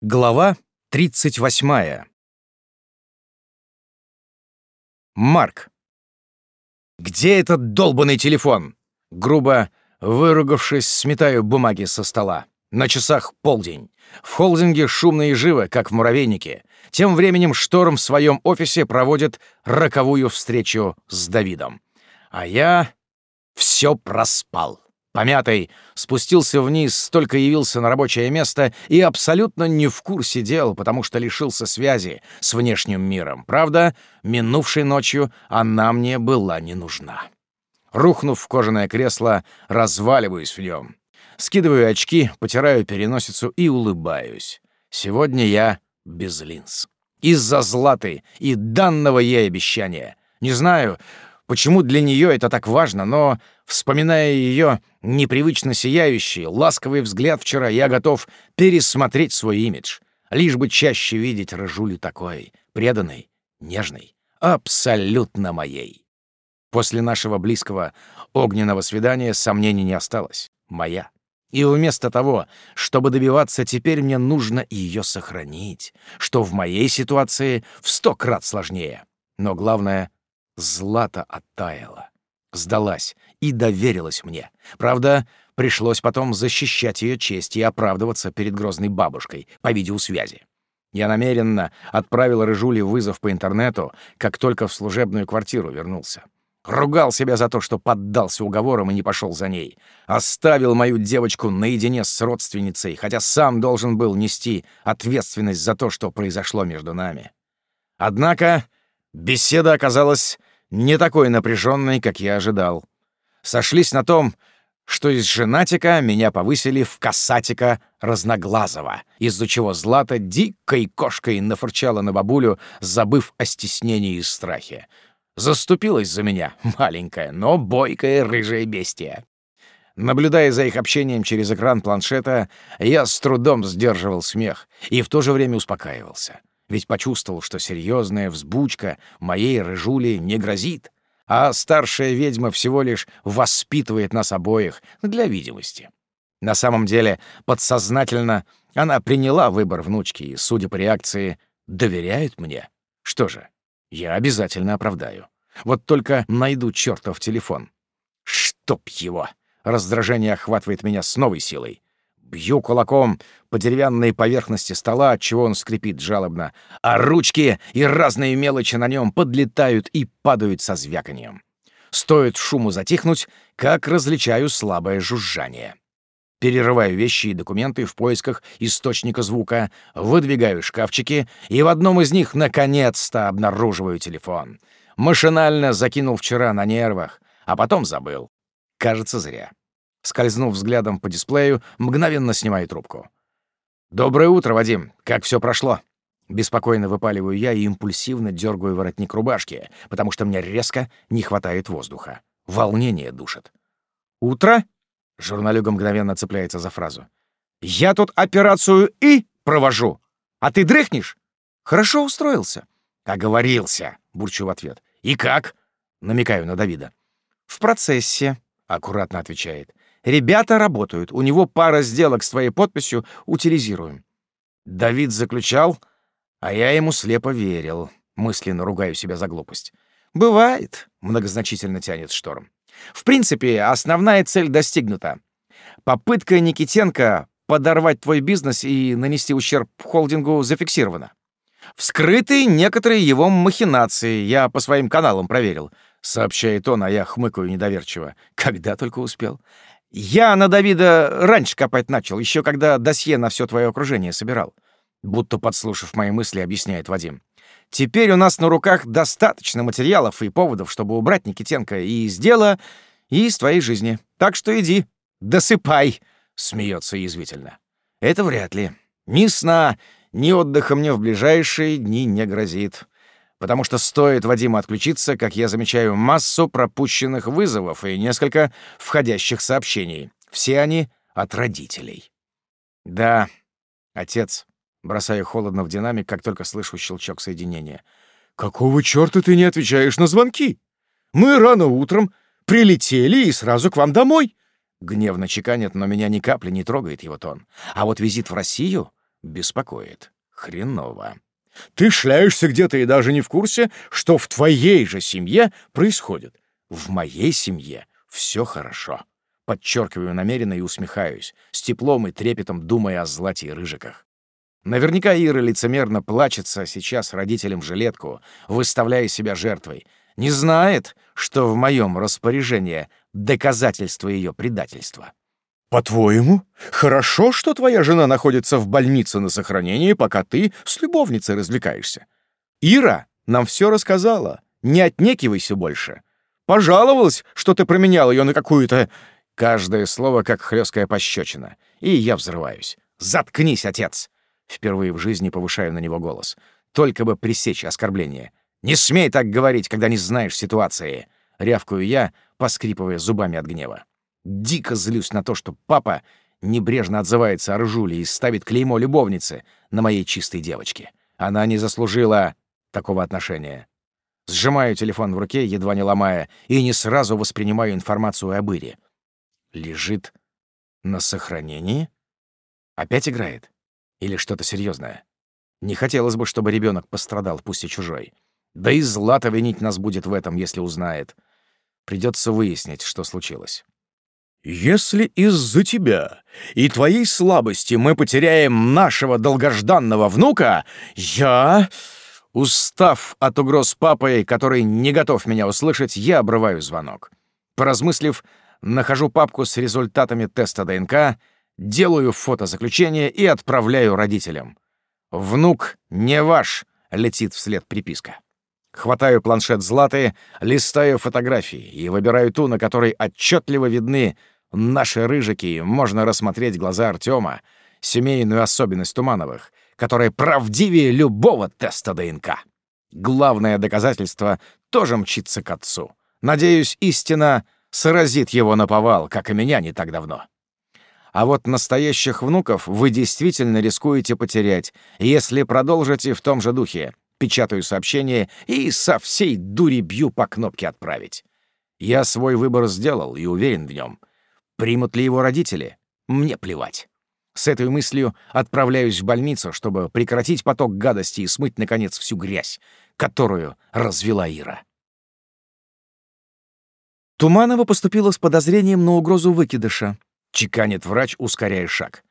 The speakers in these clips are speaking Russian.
Глава 38. Марк. «Где этот долбанный телефон?» Грубо выругавшись, сметаю бумаги со стола. На часах полдень. В холдинге шумно и живо, как в муравейнике. Тем временем Шторм в своем офисе проводит роковую встречу с Давидом. А я все проспал помятый, спустился вниз, только явился на рабочее место и абсолютно не в курсе дел, потому что лишился связи с внешним миром. Правда, минувшей ночью она мне была не нужна. Рухнув в кожаное кресло, разваливаюсь в нем. Скидываю очки, потираю переносицу и улыбаюсь. Сегодня я без линз. Из-за златы и данного ей обещания. Не знаю, почему для нее это так важно, но, вспоминая ее непривычно сияющий, ласковый взгляд вчера, я готов пересмотреть свой имидж, лишь бы чаще видеть Рыжулю такой, преданной, нежной, абсолютно моей. После нашего близкого огненного свидания сомнений не осталось. Моя. И вместо того, чтобы добиваться, теперь мне нужно ее сохранить, что в моей ситуации в сто крат сложнее. Но главное — Злата оттаяла, сдалась и доверилась мне. Правда, пришлось потом защищать ее честь и оправдываться перед грозной бабушкой по видеосвязи. Я намеренно отправил Рыжуле вызов по интернету, как только в служебную квартиру вернулся. Ругал себя за то, что поддался уговорам и не пошел за ней. Оставил мою девочку наедине с родственницей, хотя сам должен был нести ответственность за то, что произошло между нами. Однако беседа оказалась не такой напряженной, как я ожидал. Сошлись на том, что из женатика меня повысили в касатика разноглазого, из-за чего Злата дикой кошкой нафырчала на бабулю, забыв о стеснении и страхе. Заступилась за меня, маленькая, но бойкая рыжая бестия. Наблюдая за их общением через экран планшета, я с трудом сдерживал смех и в то же время успокаивался ведь почувствовал, что серьезная взбучка моей рыжули не грозит, а старшая ведьма всего лишь воспитывает нас обоих для видимости. На самом деле, подсознательно она приняла выбор внучки и, судя по реакции, доверяет мне. Что же, я обязательно оправдаю. Вот только найду чертов телефон. Чтоб его! Раздражение охватывает меня с новой силой. Бью кулаком по деревянной поверхности стола, отчего он скрипит жалобно, а ручки и разные мелочи на нем подлетают и падают со звяканием. Стоит шуму затихнуть, как различаю слабое жужжание. Перерываю вещи и документы в поисках источника звука, выдвигаю шкафчики, и в одном из них наконец-то обнаруживаю телефон. Машинально закинул вчера на нервах, а потом забыл. Кажется, зря. Скользнув взглядом по дисплею, мгновенно снимаю трубку. «Доброе утро, Вадим. Как все прошло?» Беспокойно выпаливаю я и импульсивно дергаю воротник рубашки, потому что мне резко не хватает воздуха. Волнение душит. «Утро?» — журналюга мгновенно цепляется за фразу. «Я тут операцию «И» провожу, а ты дрыхнешь?» «Хорошо устроился». «Оговорился», — бурчу в ответ. «И как?» — намекаю на Давида. «В процессе», — аккуратно отвечает. Ребята работают. У него пара сделок с твоей подписью. Утилизируем». Давид заключал, а я ему слепо верил. Мысленно ругаю себя за глупость. «Бывает», — многозначительно тянет Шторм. «В принципе, основная цель достигнута. Попытка Никитенко подорвать твой бизнес и нанести ущерб холдингу зафиксирована. Вскрыты некоторые его махинации, я по своим каналам проверил», — сообщает он, а я хмыкаю недоверчиво. «Когда только успел. Я на Давида раньше копать начал, еще когда досье на все твое окружение собирал. Будто подслушав мои мысли, объясняет Вадим. Теперь у нас на руках достаточно материалов и поводов, чтобы убрать Никитенко и из дела, и из твоей жизни. Так что иди, досыпай, смеется язвительно. Это вряд ли. Ни сна, ни отдыха мне в ближайшие дни не грозит потому что стоит Вадиму отключиться, как я замечаю массу пропущенных вызовов и несколько входящих сообщений. Все они от родителей. «Да, отец», — бросаю холодно в динамик, как только слышу щелчок соединения. «Какого чёрта ты не отвечаешь на звонки? Мы рано утром прилетели и сразу к вам домой». Гневно чеканит, но меня ни капли не трогает его тон. А вот визит в Россию беспокоит. Хреново. Ты шляешься где-то и даже не в курсе, что в твоей же семье происходит. В моей семье все хорошо. Подчеркиваю намеренно и усмехаюсь, с теплом и трепетом думая о злате и рыжиках. Наверняка Ира лицемерно плачется сейчас родителям жилетку, выставляя себя жертвой. Не знает, что в моем распоряжении доказательство ее предательства. «По-твоему, хорошо, что твоя жена находится в больнице на сохранении, пока ты с любовницей развлекаешься? Ира нам все рассказала. Не отнекивайся больше. Пожаловалась, что ты променял ее на какую-то Каждое слово как хлесткая пощечина. И я взрываюсь. «Заткнись, отец!» Впервые в жизни повышаю на него голос. Только бы пресечь оскорбление. «Не смей так говорить, когда не знаешь ситуации!» Рявкаю я, поскрипывая зубами от гнева. Дико злюсь на то, что папа небрежно отзывается о ржуле и ставит клеймо любовницы на моей чистой девочке. Она не заслужила такого отношения. Сжимаю телефон в руке, едва не ломая, и не сразу воспринимаю информацию об Ире. Лежит на сохранении? Опять играет? Или что-то серьезное? Не хотелось бы, чтобы ребенок пострадал, пусть и чужой. Да и Злата винить нас будет в этом, если узнает. Придется выяснить, что случилось. «Если из-за тебя и твоей слабости мы потеряем нашего долгожданного внука, я...» Устав от угроз папой, который не готов меня услышать, я обрываю звонок. Поразмыслив, нахожу папку с результатами теста ДНК, делаю фотозаключение и отправляю родителям. «Внук не ваш», — летит вслед приписка. Хватаю планшет Златы, листаю фотографии и выбираю ту, на которой отчетливо видны наши рыжики, можно рассмотреть глаза Артема, семейную особенность Тумановых, которая правдивее любого теста ДНК. Главное доказательство тоже мчится к отцу. Надеюсь, истина сразит его на повал, как и меня не так давно. А вот настоящих внуков вы действительно рискуете потерять, если продолжите в том же духе. Печатаю сообщение и со всей дури бью по кнопке «Отправить». Я свой выбор сделал и уверен в нем. Примут ли его родители? Мне плевать. С этой мыслью отправляюсь в больницу, чтобы прекратить поток гадости и смыть, наконец, всю грязь, которую развела Ира. Туманова поступила с подозрением на угрозу выкидыша. Чеканит врач, ускоряя шаг.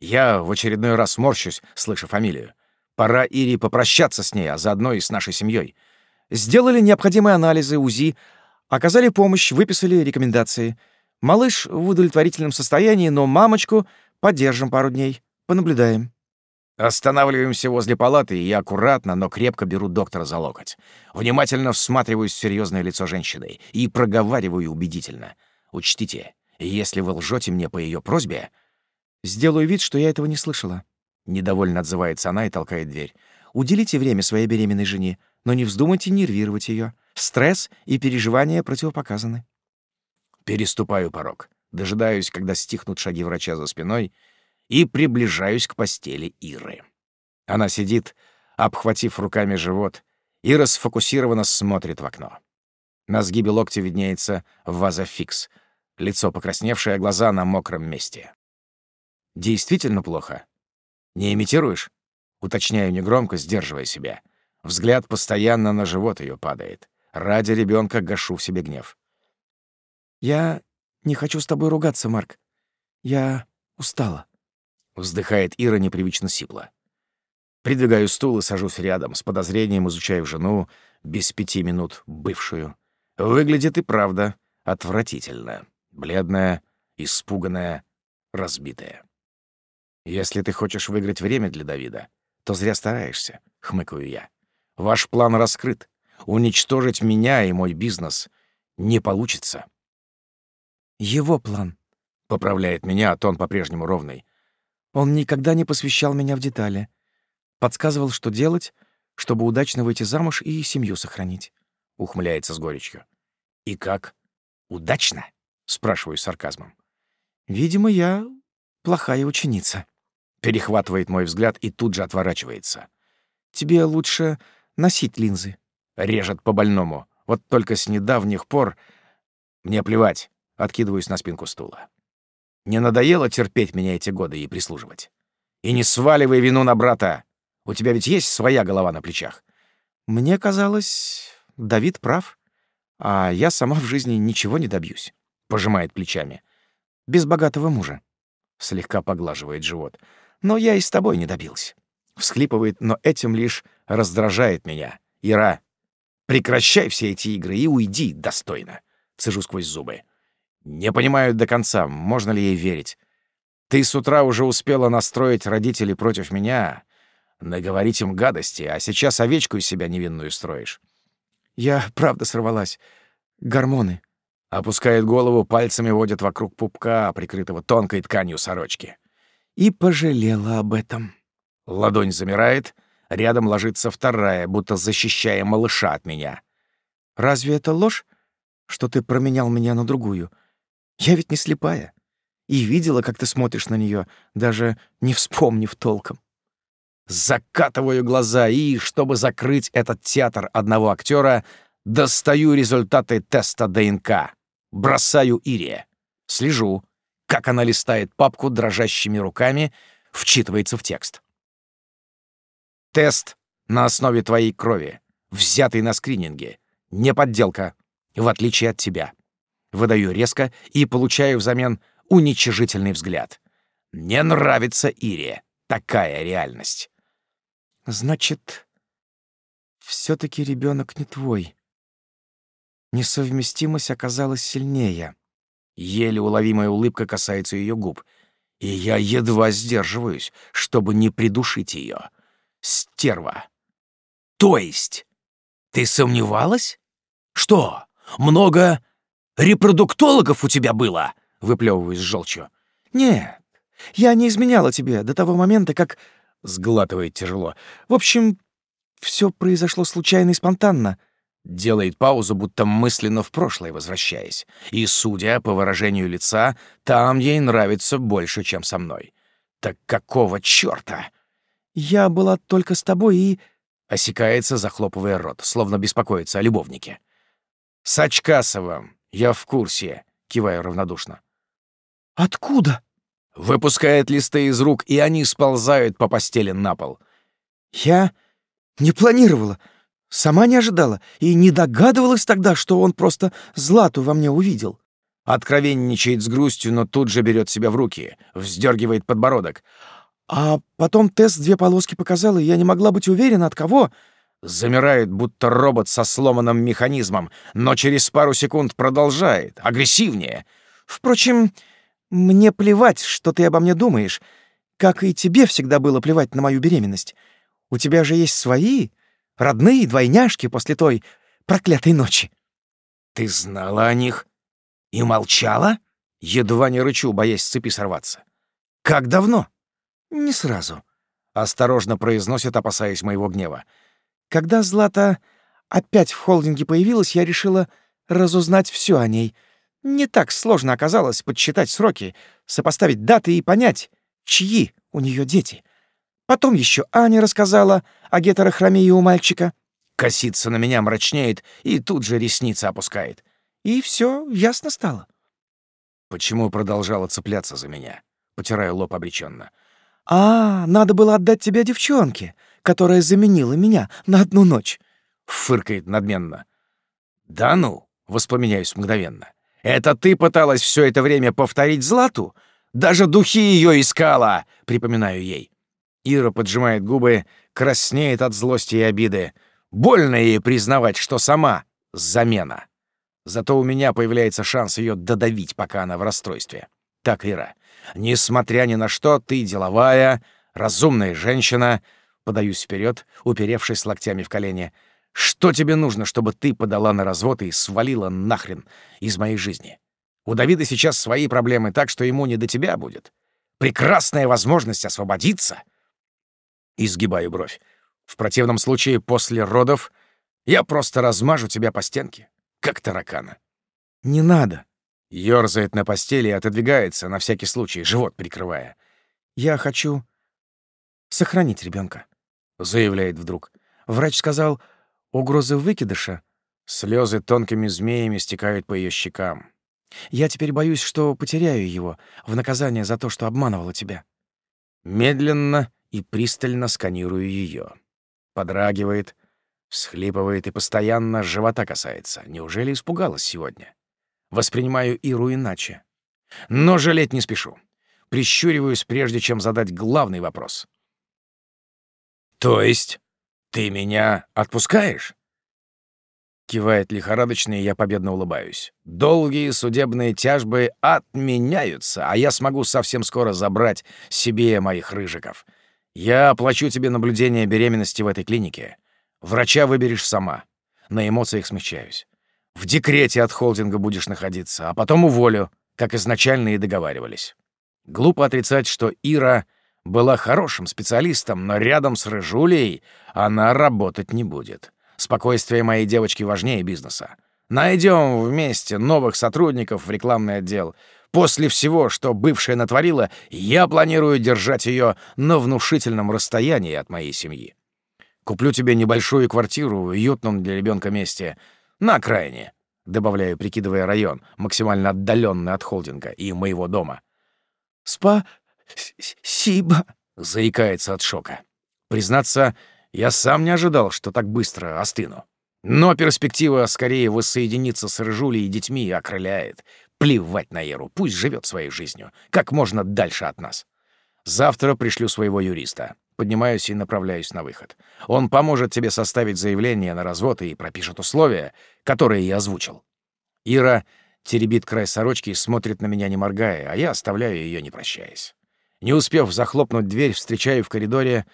Я в очередной раз морщусь, слыша фамилию. Пора Ире попрощаться с ней, а заодно и с нашей семьей. Сделали необходимые анализы УЗИ, оказали помощь, выписали рекомендации. Малыш в удовлетворительном состоянии, но мамочку поддержим пару дней, понаблюдаем. Останавливаемся возле палаты, и я аккуратно, но крепко беру доктора за локоть. Внимательно всматриваюсь в серьезное лицо женщины и проговариваю убедительно. Учтите, если вы лжете мне по ее просьбе... Сделаю вид, что я этого не слышала. Недовольно отзывается она и толкает дверь. Уделите время своей беременной жене, но не вздумайте нервировать ее. Стресс и переживания противопоказаны. Переступаю порог. Дожидаюсь, когда стихнут шаги врача за спиной — и приближаюсь к постели Иры. Она сидит, обхватив руками живот, и расфокусированно смотрит в окно. На сгибе локтя виднеется вазофикс, лицо покрасневшее, глаза на мокром месте. «Действительно плохо? Не имитируешь?» Уточняю негромко, сдерживая себя. Взгляд постоянно на живот ее падает. Ради ребенка гашу в себе гнев. «Я не хочу с тобой ругаться, Марк. Я устала». Вздыхает Ира непривычно сипло. Придвигаю стул и сажусь рядом, с подозрением изучаю жену, без пяти минут бывшую. Выглядит и правда отвратительно. Бледная, испуганная, разбитая. «Если ты хочешь выиграть время для Давида, то зря стараешься», — хмыкаю я. «Ваш план раскрыт. Уничтожить меня и мой бизнес не получится». «Его план», — поправляет меня, а тон по-прежнему ровный. Он никогда не посвящал меня в детали. Подсказывал, что делать, чтобы удачно выйти замуж и семью сохранить. Ухмыляется с горечью. «И как? Удачно?» — спрашиваю с сарказмом. «Видимо, я плохая ученица». Перехватывает мой взгляд и тут же отворачивается. «Тебе лучше носить линзы». Режет по больному. Вот только с недавних пор... Мне плевать. Откидываюсь на спинку стула. Не надоело терпеть меня эти годы и прислуживать? И не сваливай вину на брата. У тебя ведь есть своя голова на плечах. Мне казалось, Давид прав, а я сама в жизни ничего не добьюсь. Пожимает плечами. Без богатого мужа. Слегка поглаживает живот. Но я и с тобой не добился. Всхлипывает, но этим лишь раздражает меня. Ира, прекращай все эти игры и уйди достойно. Цежу сквозь зубы. Не понимаю до конца, можно ли ей верить. Ты с утра уже успела настроить родителей против меня, наговорить им гадости, а сейчас овечку из себя невинную строишь. Я правда сорвалась. Гормоны. Опускает голову, пальцами водит вокруг пупка, прикрытого тонкой тканью сорочки. И пожалела об этом. Ладонь замирает, рядом ложится вторая, будто защищая малыша от меня. «Разве это ложь, что ты променял меня на другую? Я ведь не слепая. И видела, как ты смотришь на нее, даже не вспомнив толком. Закатываю глаза и, чтобы закрыть этот театр одного актера, достаю результаты теста ДНК. Бросаю Ире. Слежу, как она листает папку дрожащими руками, вчитывается в текст. Тест на основе твоей крови, взятый на скрининге. Не подделка, в отличие от тебя. Выдаю резко и получаю взамен уничижительный взгляд. Не нравится Ире такая реальность. Значит, все таки ребенок не твой. Несовместимость оказалась сильнее. Еле уловимая улыбка касается ее губ, и я едва сдерживаюсь, чтобы не придушить ее. Стерва. То есть, ты сомневалась? Что, много репродуктологов у тебя было? Выплевываюсь с желчью. Нет, я не изменяла тебе до того момента, как Сглатывает тяжело. В общем, все произошло случайно и спонтанно. Делает паузу, будто мысленно в прошлое возвращаясь. И, судя по выражению лица, там ей нравится больше, чем со мной. Так какого чёрта? Я была только с тобой и... Осекается, захлопывая рот, словно беспокоится о любовнике. «С Очкасовым. Я в курсе», — киваю равнодушно. «Откуда?» Выпускает листы из рук, и они сползают по постели на пол. Я не планировала, сама не ожидала и не догадывалась тогда, что он просто Злату во мне увидел. Откровенничает с грустью, но тут же берет себя в руки, вздергивает подбородок. А потом тест две полоски показал, и я не могла быть уверена, от кого. Замирает, будто робот со сломанным механизмом, но через пару секунд продолжает, агрессивнее. Впрочем, мне плевать, что ты обо мне думаешь, как и тебе всегда было плевать на мою беременность. У тебя же есть свои, родные двойняшки после той проклятой ночи. Ты знала о них и молчала? Едва не рычу, боясь с цепи сорваться. Как давно? Не сразу. Осторожно произносит, опасаясь моего гнева. Когда Злата опять в холдинге появилась, я решила разузнать все о ней — не так сложно оказалось подсчитать сроки, сопоставить даты и понять, чьи у нее дети. Потом еще Аня рассказала о гетерохромии у мальчика. Косится на меня, мрачнеет и тут же ресницы опускает. И все ясно стало. Почему продолжала цепляться за меня? Потираю лоб обреченно. «А, надо было отдать тебя девчонке, которая заменила меня на одну ночь», — фыркает надменно. «Да ну!» — воспламеняюсь мгновенно. Это ты пыталась все это время повторить Злату? Даже духи ее искала, припоминаю ей. Ира поджимает губы, краснеет от злости и обиды. Больно ей признавать, что сама замена. Зато у меня появляется шанс ее додавить, пока она в расстройстве. Так, Ира, несмотря ни на что, ты деловая, разумная женщина. Подаюсь вперед, уперевшись локтями в колени — что тебе нужно, чтобы ты подала на развод и свалила нахрен из моей жизни? У Давида сейчас свои проблемы, так что ему не до тебя будет. Прекрасная возможность освободиться. Изгибаю бровь. В противном случае, после родов, я просто размажу тебя по стенке, как таракана. Не надо. Ёрзает на постели и отодвигается, на всякий случай, живот прикрывая. Я хочу сохранить ребенка, заявляет вдруг. Врач сказал, Угрозы выкидыша. Слезы тонкими змеями стекают по ее щекам. Я теперь боюсь, что потеряю его в наказание за то, что обманывала тебя. Медленно и пристально сканирую ее. Подрагивает, всхлипывает и постоянно живота касается. Неужели испугалась сегодня? Воспринимаю Иру иначе. Но жалеть не спешу. Прищуриваюсь, прежде чем задать главный вопрос. «То есть ты меня отпускаешь?» Кивает лихорадочно, и я победно улыбаюсь. Долгие судебные тяжбы отменяются, а я смогу совсем скоро забрать себе моих рыжиков. Я оплачу тебе наблюдение беременности в этой клинике. Врача выберешь сама. На эмоциях смягчаюсь. В декрете от холдинга будешь находиться, а потом уволю, как изначально и договаривались. Глупо отрицать, что Ира была хорошим специалистом, но рядом с Рыжулей она работать не будет. Спокойствие моей девочки важнее бизнеса. Найдем вместе новых сотрудников в рекламный отдел. После всего, что бывшая натворила, я планирую держать ее на внушительном расстоянии от моей семьи. Куплю тебе небольшую квартиру в уютном для ребенка месте на окраине, добавляю, прикидывая район, максимально отдаленный от холдинга и моего дома. «Спа-сиба», — заикается от шока. Признаться, я сам не ожидал, что так быстро остыну. Но перспектива скорее воссоединиться с Рыжулей и детьми окрыляет. Плевать на Еру, пусть живет своей жизнью, как можно дальше от нас. Завтра пришлю своего юриста. Поднимаюсь и направляюсь на выход. Он поможет тебе составить заявление на развод и пропишет условия, которые я озвучил. Ира теребит край сорочки и смотрит на меня, не моргая, а я оставляю ее, не прощаясь. Не успев захлопнуть дверь, встречаю в коридоре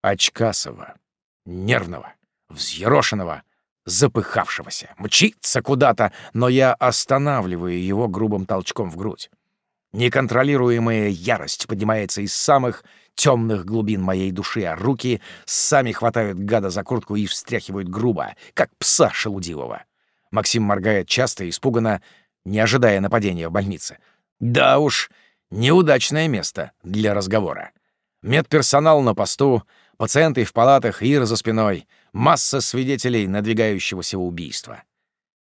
Очкасова, нервного, взъерошенного, запыхавшегося, мчится куда-то, но я останавливаю его грубым толчком в грудь. Неконтролируемая ярость поднимается из самых темных глубин моей души, а руки сами хватают гада за куртку и встряхивают грубо, как пса шелудивого. Максим моргает часто и испуганно, не ожидая нападения в больнице. Да уж, неудачное место для разговора. Медперсонал на посту — Пациенты в палатах, Ира за спиной. Масса свидетелей надвигающегося убийства.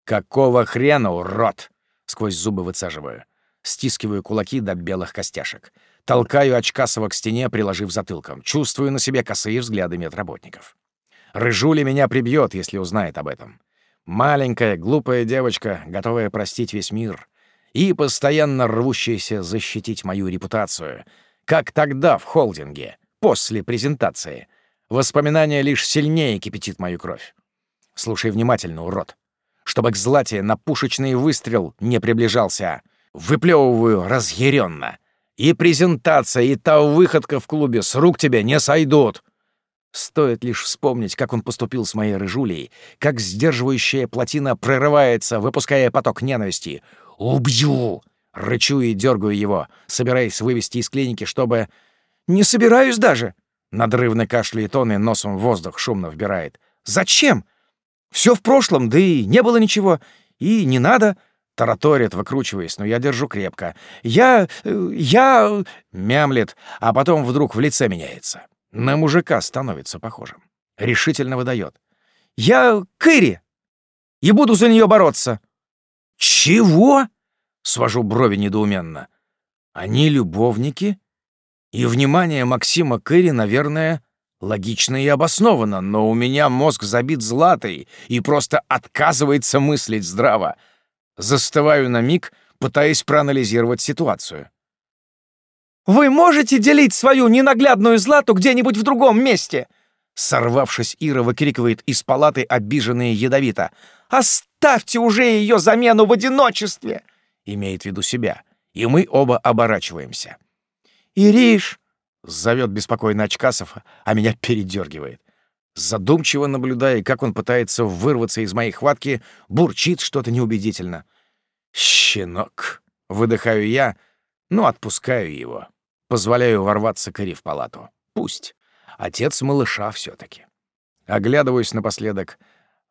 «Какого хрена, урод?» — сквозь зубы выцеживаю. Стискиваю кулаки до белых костяшек. Толкаю Очкасова к стене, приложив затылком. Чувствую на себе косые взгляды медработников. Рыжуля меня прибьет, если узнает об этом. Маленькая, глупая девочка, готовая простить весь мир. И постоянно рвущаяся защитить мою репутацию. Как тогда в холдинге после презентации. Воспоминание лишь сильнее кипятит мою кровь. Слушай внимательно, урод. Чтобы к злате на пушечный выстрел не приближался. Выплевываю разъяренно. И презентация, и та выходка в клубе с рук тебе не сойдут. Стоит лишь вспомнить, как он поступил с моей рыжулей, как сдерживающая плотина прорывается, выпуская поток ненависти. «Убью!» — рычу и дергаю его, собираясь вывести из клиники, чтобы «Не собираюсь даже!» Надрывно кашляет он и носом воздух шумно вбирает. «Зачем? Все в прошлом, да и не было ничего. И не надо!» Тараторит, выкручиваясь, но я держу крепко. «Я... я...» — мямлет, а потом вдруг в лице меняется. На мужика становится похожим. Решительно выдает. «Я Кэрри! И буду за нее бороться!» «Чего?» — свожу брови недоуменно. «Они любовники?» И внимание Максима Кэрри, наверное, логично и обосновано, но у меня мозг забит златой и просто отказывается мыслить здраво. Застываю на миг, пытаясь проанализировать ситуацию. «Вы можете делить свою ненаглядную злату где-нибудь в другом месте?» Сорвавшись, Ира выкрикивает из палаты обиженные ядовито. «Оставьте уже ее замену в одиночестве!» Имеет в виду себя. И мы оба оборачиваемся. «Ириш!» — зовет беспокойно Очкасов, а меня передергивает. Задумчиво наблюдая, как он пытается вырваться из моей хватки, бурчит что-то неубедительно. «Щенок!» — выдыхаю я, но отпускаю его. Позволяю ворваться Кэрри в палату. Пусть. Отец малыша все таки Оглядываюсь напоследок.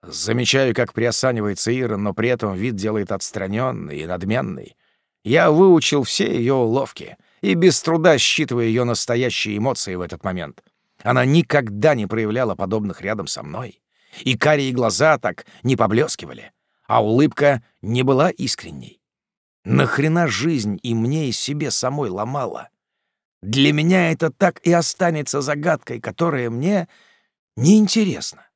Замечаю, как приосанивается Ира, но при этом вид делает отстраненный и надменный. Я выучил все ее уловки — и без труда считывая ее настоящие эмоции в этот момент. Она никогда не проявляла подобных рядом со мной. И карие глаза так не поблескивали, а улыбка не была искренней. Нахрена жизнь и мне и себе самой ломала? Для меня это так и останется загадкой, которая мне неинтересна.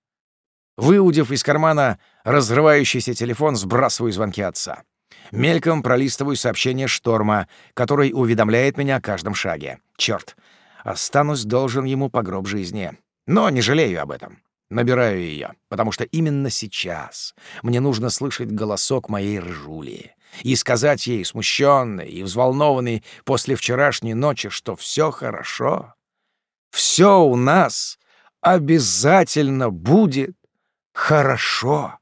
Выудив из кармана разрывающийся телефон, сбрасываю звонки отца. Мельком пролистываю сообщение Шторма, который уведомляет меня о каждом шаге. Черт, останусь должен ему по гроб жизни. Но не жалею об этом. Набираю ее, потому что именно сейчас мне нужно слышать голосок моей ржули и сказать ей, смущенной и взволнованной после вчерашней ночи, что все хорошо. Все у нас обязательно будет хорошо.